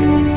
Bye.